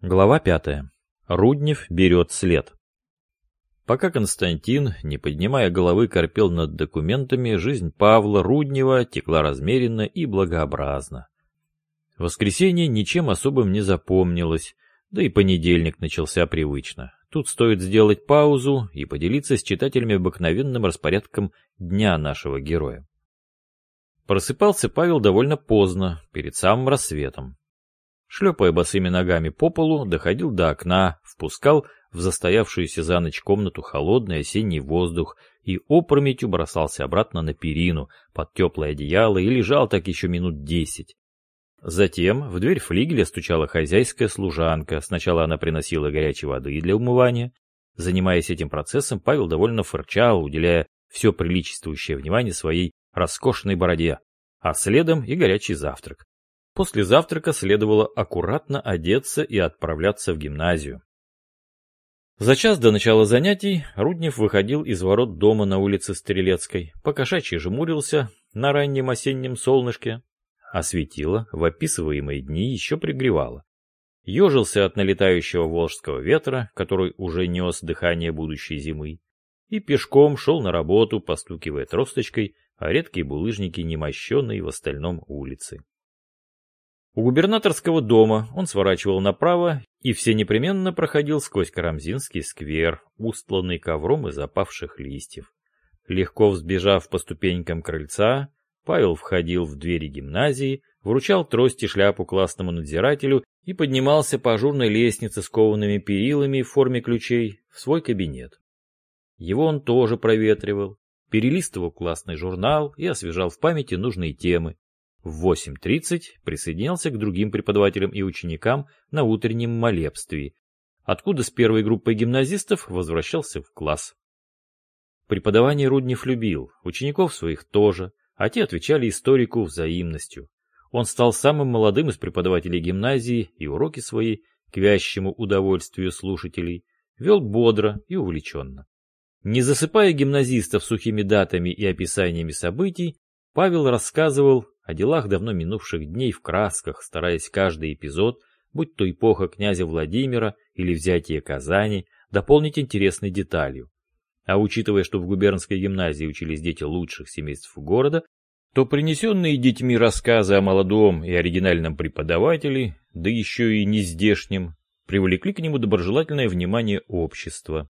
Глава пятая. Руднев берет след. Пока Константин, не поднимая головы, корпел над документами, жизнь Павла Руднева текла размеренно и благообразно. Воскресенье ничем особым не запомнилось, да и понедельник начался привычно. Тут стоит сделать паузу и поделиться с читателями обыкновенным распорядком дня нашего героя. Просыпался Павел довольно поздно, перед самым рассветом. Шлепая босыми ногами по полу, доходил до окна, впускал в застоявшуюся за ночь комнату холодный осенний воздух и опрометью бросался обратно на перину под теплое одеяло и лежал так еще минут десять. Затем в дверь флигеля стучала хозяйская служанка. Сначала она приносила горячей воды для умывания. Занимаясь этим процессом, Павел довольно фырчал, уделяя все приличествующее внимание своей роскошной бороде, а следом и горячий завтрак. После завтрака следовало аккуратно одеться и отправляться в гимназию. За час до начала занятий Руднев выходил из ворот дома на улице Стрелецкой, покошачьи жмурился на раннем осеннем солнышке, а светило в описываемые дни еще пригревало. Ежился от налетающего волжского ветра, который уже нес дыхание будущей зимы, и пешком шел на работу, постукивая тросточкой о редкие булыжники, немощенные в остальном улицы. У губернаторского дома он сворачивал направо и все непременно проходил сквозь Карамзинский сквер, устланный ковром из опавших листьев. Легко взбежав по ступенькам крыльца, Павел входил в двери гимназии, вручал трость и шляпу классному надзирателю и поднимался по ажурной лестнице с коваными перилами в форме ключей в свой кабинет. Его он тоже проветривал, перелистывал классный журнал и освежал в памяти нужные темы, в 8.30 присоединялся к другим преподавателям и ученикам на утреннем молебствии, откуда с первой группой гимназистов возвращался в класс. Преподавание Руднев любил, учеников своих тоже, а те отвечали историку взаимностью. Он стал самым молодым из преподавателей гимназии и уроки свои, к вящему удовольствию слушателей, вел бодро и увлеченно. Не засыпая гимназистов сухими датами и описаниями событий, Павел рассказывал о делах давно минувших дней в красках, стараясь каждый эпизод, будь то эпоха князя Владимира или взятие Казани, дополнить интересной деталью. А учитывая, что в губернской гимназии учились дети лучших семейств города, то принесенные детьми рассказы о молодом и оригинальном преподавателе, да еще и нездешнем, привлекли к нему доброжелательное внимание общества.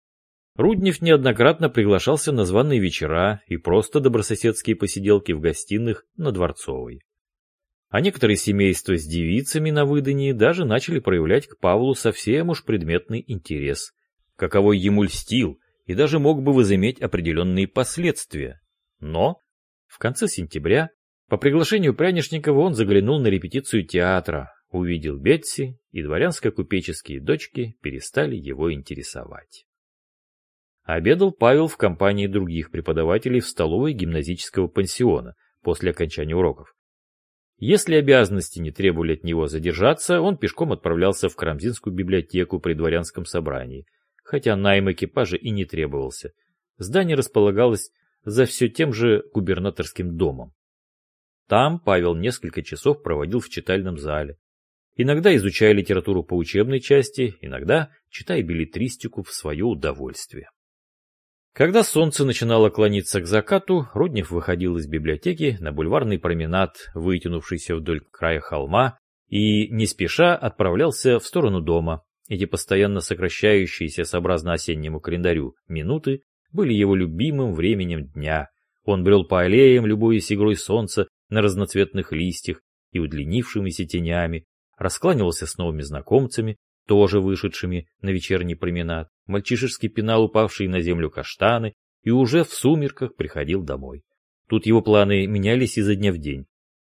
Руднев неоднократно приглашался на званые вечера и просто добрососедские посиделки в гостиных на Дворцовой. А некоторые семейства с девицами на выдании даже начали проявлять к Павлу совсем уж предметный интерес, каковой ему льстил и даже мог бы возыметь определенные последствия. Но в конце сентября по приглашению Прянишникова он заглянул на репетицию театра, увидел Бетси, и дворянско-купеческие дочки перестали его интересовать. Обедал Павел в компании других преподавателей в столовой гимназического пансиона после окончания уроков. Если обязанности не требовали от него задержаться, он пешком отправлялся в Карамзинскую библиотеку при дворянском собрании, хотя найм экипажа и не требовался. Здание располагалось за все тем же губернаторским домом. Там Павел несколько часов проводил в читальном зале. Иногда изучая литературу по учебной части, иногда читая билетристику в свое удовольствие. Когда солнце начинало клониться к закату, Руднев выходил из библиотеки на бульварный променад, вытянувшийся вдоль края холма, и не спеша отправлялся в сторону дома. Эти постоянно сокращающиеся сообразно осеннему календарю минуты были его любимым временем дня. Он брел по аллеям, любуясь игрой солнца на разноцветных листьях и удлинившимися тенями, раскланивался с новыми знакомцами, тоже вышедшими на вечерний променад. Мальчишеский пенал упавшие на землю каштаны и уже в сумерках приходил домой. Тут его планы менялись изо дня в день.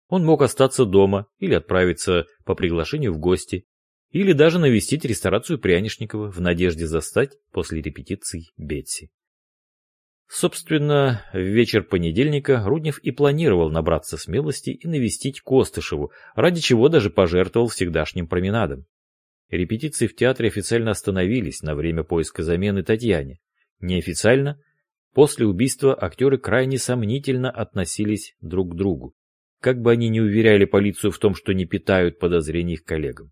Он мог остаться дома или отправиться по приглашению в гости, или даже навестить ресторацию Прянишникова в надежде застать после репетиций Бетси. Собственно, в вечер понедельника Руднев и планировал набраться смелости и навестить Костышеву, ради чего даже пожертвовал всегдашним променадом. Репетиции в театре официально остановились на время поиска замены Татьяне. Неофициально, после убийства актеры крайне сомнительно относились друг к другу, как бы они ни уверяли полицию в том, что не питают подозрений их коллегам.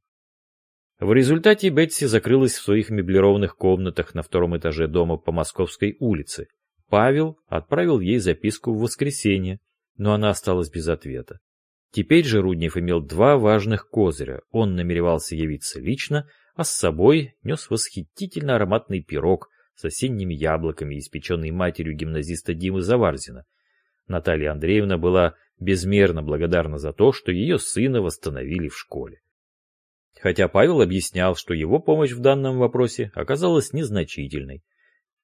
В результате Бетси закрылась в своих меблированных комнатах на втором этаже дома по Московской улице. Павел отправил ей записку в воскресенье, но она осталась без ответа. Теперь же Руднев имел два важных козыря. Он намеревался явиться лично, а с собой нес восхитительно ароматный пирог с осенними яблоками, испеченный матерью гимназиста Димы Заварзина. Наталья Андреевна была безмерно благодарна за то, что ее сына восстановили в школе. Хотя Павел объяснял, что его помощь в данном вопросе оказалась незначительной.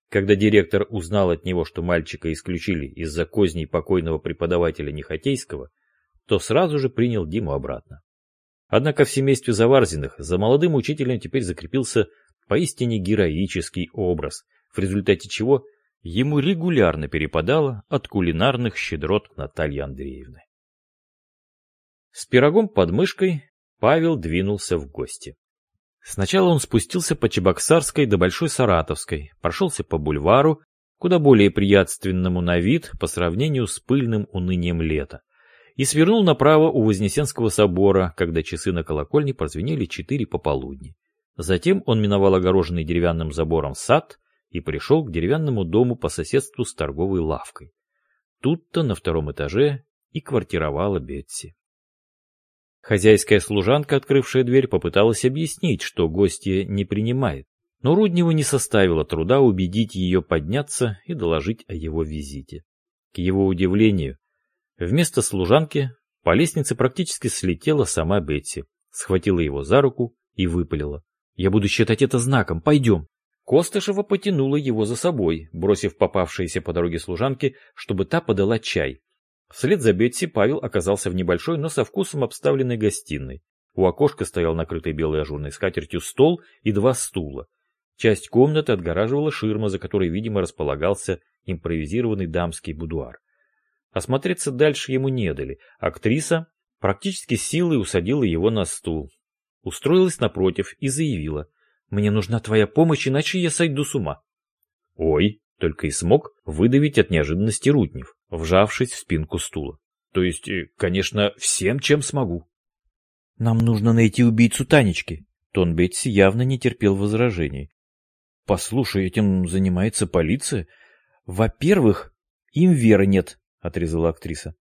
Когда директор узнал от него, что мальчика исключили из-за козней покойного преподавателя Нехотейского, то сразу же принял Диму обратно. Однако в семействе Заварзиных за молодым учителем теперь закрепился поистине героический образ, в результате чего ему регулярно перепадало от кулинарных щедрот Натальи Андреевны. С пирогом под мышкой Павел двинулся в гости. Сначала он спустился по Чебоксарской до Большой Саратовской, прошелся по бульвару, куда более приятственному на вид по сравнению с пыльным унынием лета, и свернул направо у Вознесенского собора, когда часы на колокольне прозвенели четыре пополудни. Затем он миновал огороженный деревянным забором сад и пришел к деревянному дому по соседству с торговой лавкой. Тут-то на втором этаже и квартировала Бетси. Хозяйская служанка, открывшая дверь, попыталась объяснить, что гостья не принимает, но Рудневу не составило труда убедить ее подняться и доложить о его визите. К его удивлению, вместо служанки по лестнице практически слетела сама Бетси, схватила его за руку и выпалила. «Я буду считать это знаком, пойдем!» Костышева потянула его за собой, бросив попавшиеся по дороге служанке, чтобы та подала чай, Вслед за Бетси Павел оказался в небольшой, но со вкусом обставленной гостиной. У окошка стоял накрытый белой ажурной скатертью стол и два стула. Часть комнаты отгораживала ширма, за которой, видимо, располагался импровизированный дамский будуар. Осмотреться дальше ему не дали. Актриса практически силой усадила его на стул. Устроилась напротив и заявила. «Мне нужна твоя помощь, иначе я сойду с ума». «Ой!» — только и смог выдавить от неожиданности Руднев вжавшись в спинку стула. То есть, э, конечно, всем, чем смогу. Нам нужно найти убийцу Танечки. Тон Бетси явно не терпел возражений. Послушай, этим занимается полиция. Во-первых, им веры нет, отрезала актриса.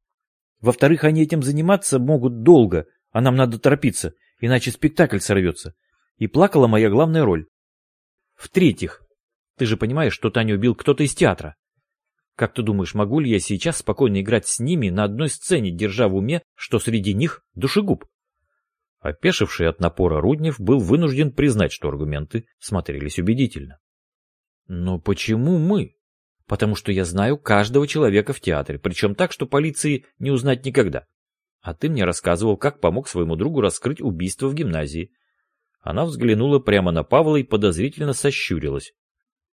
Во-вторых, они этим заниматься могут долго, а нам надо торопиться, иначе спектакль сорвется. И плакала моя главная роль. В-третьих, ты же понимаешь, что Таню убил кто-то из театра. Как ты думаешь, могу ли я сейчас спокойно играть с ними на одной сцене, держа в уме, что среди них душегуб? Опешивший от напора Руднев был вынужден признать, что аргументы смотрелись убедительно. Но почему мы? Потому что я знаю каждого человека в театре, причем так, что полиции не узнать никогда. А ты мне рассказывал, как помог своему другу раскрыть убийство в гимназии. Она взглянула прямо на Павла и подозрительно сощурилась.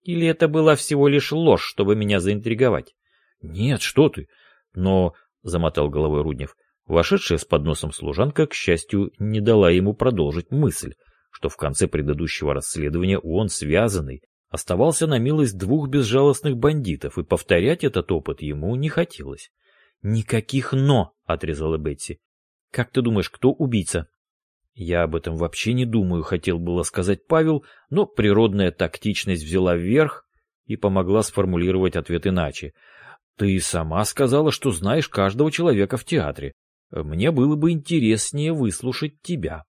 Или это была всего лишь ложь, чтобы меня заинтриговать? Нет, что ты. Но, — замотал головой Руднев, вошедшая с подносом служанка, к счастью, не дала ему продолжить мысль, что в конце предыдущего расследования он, связанный, оставался на милость двух безжалостных бандитов, и повторять этот опыт ему не хотелось. «Никаких «но», — отрезала Бетси. «Как ты думаешь, кто убийца?» Я об этом вообще не думаю, хотел было сказать Павел, но природная тактичность взяла вверх и помогла сформулировать ответ иначе. Ты сама сказала, что знаешь каждого человека в театре. Мне было бы интереснее выслушать тебя.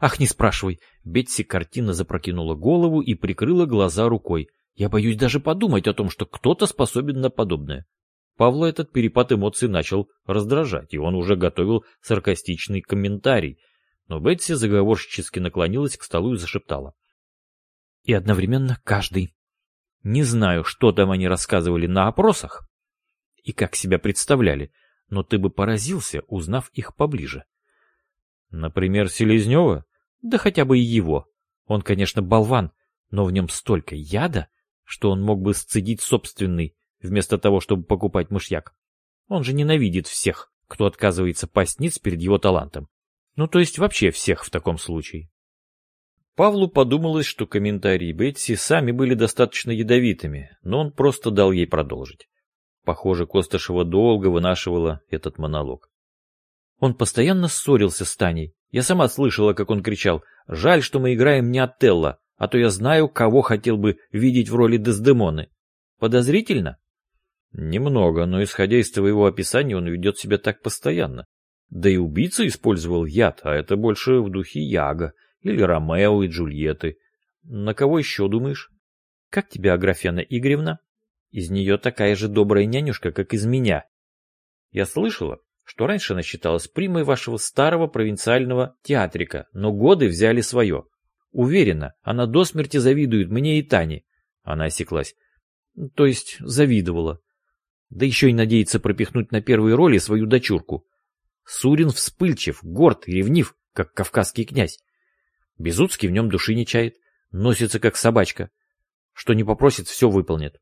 Ах, не спрашивай. Бетси картина запрокинула голову и прикрыла глаза рукой. Я боюсь даже подумать о том, что кто-то способен на подобное. Павла этот перепад эмоций начал раздражать, и он уже готовил саркастичный комментарий — но Бетси заговорщически наклонилась к столу и зашептала. И одновременно каждый. Не знаю, что там они рассказывали на опросах и как себя представляли, но ты бы поразился, узнав их поближе. Например, Селезнева? Да хотя бы и его. Он, конечно, болван, но в нем столько яда, что он мог бы сцедить собственный, вместо того, чтобы покупать мышьяк. Он же ненавидит всех, кто отказывается пасть ниц перед его талантом. Ну, то есть вообще всех в таком случае. Павлу подумалось, что комментарии Бетси сами были достаточно ядовитыми, но он просто дал ей продолжить. Похоже, Косташева долго вынашивала этот монолог. Он постоянно ссорился с Таней, Я сама слышала, как он кричал «Жаль, что мы играем не Отелло, а то я знаю, кого хотел бы видеть в роли Дездемоны». Подозрительно? Немного, но исходя из твоего описания, он ведет себя так постоянно. Да и убийца использовал яд, а это больше в духе Яга или Ромео и Джульетты. На кого еще думаешь? Как тебя, Аграфена Игоревна? Из нее такая же добрая нянюшка, как из меня. Я слышала, что раньше она считалась примой вашего старого провинциального театрика, но годы взяли свое. Уверена, она до смерти завидует мне и Тане. Она осеклась. То есть завидовала. Да еще и надеется пропихнуть на первые роли свою дочурку. Сурин вспыльчив, горд ревнив, как кавказский князь. Безуцкий в нем души не чает, носится как собачка. Что не попросит, все выполнит.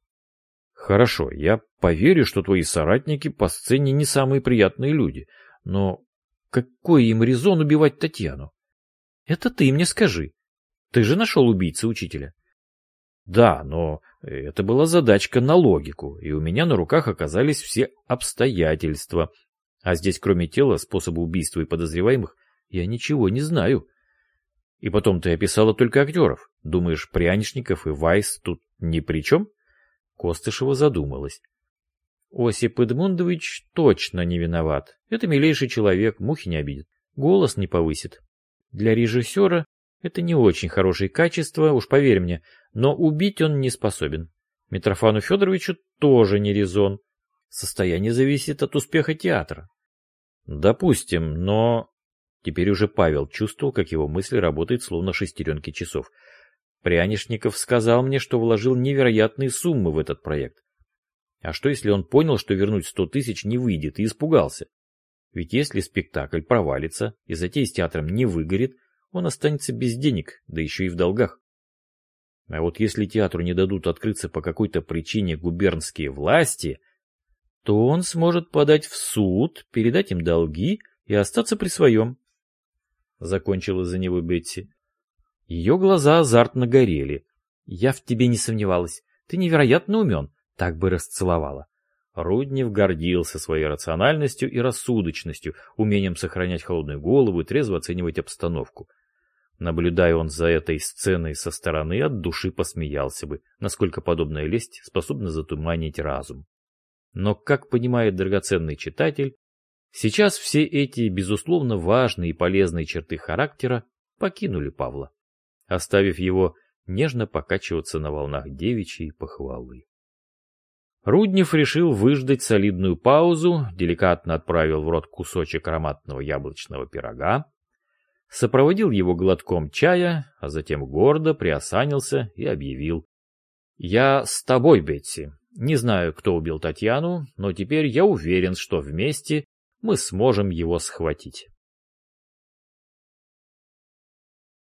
Хорошо, я поверю, что твои соратники по сцене не самые приятные люди, но какой им резон убивать Татьяну? Это ты мне скажи. Ты же нашел убийцу учителя. Да, но это была задачка на логику, и у меня на руках оказались все обстоятельства. А здесь, кроме тела, способа убийства и подозреваемых, я ничего не знаю. И потом ты описала только актеров. Думаешь, Прянишников и Вайс тут ни при чем? Костышева задумалась. Осип Эдмундович точно не виноват. Это милейший человек, мухи не обидит. Голос не повысит. Для режиссера это не очень хорошее качество, уж поверь мне, но убить он не способен. Митрофану Федоровичу тоже не резон. Состояние зависит от успеха театра. Допустим, но... Теперь уже Павел чувствовал, как его мысли работают словно шестеренки часов. Прянишников сказал мне, что вложил невероятные суммы в этот проект. А что, если он понял, что вернуть сто тысяч не выйдет, и испугался? Ведь если спектакль провалится и затея с театром не выгорит, он останется без денег, да еще и в долгах. А вот если театру не дадут открыться по какой-то причине губернские власти, то он сможет подать в суд, передать им долги и остаться при своем. Закончила за него Бетси. Ее глаза азартно горели. Я в тебе не сомневалась. Ты невероятно умен. Так бы расцеловала. Руднев гордился своей рациональностью и рассудочностью, умением сохранять холодную голову и трезво оценивать обстановку. Наблюдая он за этой сценой со стороны, от души посмеялся бы, насколько подобная лесть способна затуманить разум. Но, как понимает драгоценный читатель, сейчас все эти, безусловно, важные и полезные черты характера покинули Павла, оставив его нежно покачиваться на волнах девичьей похвалы. Руднев решил выждать солидную паузу, деликатно отправил в рот кусочек ароматного яблочного пирога, сопроводил его глотком чая, а затем гордо приосанился и объявил. «Я с тобой, Бетси. Не знаю, кто убил Татьяну, но теперь я уверен, что вместе мы сможем его схватить».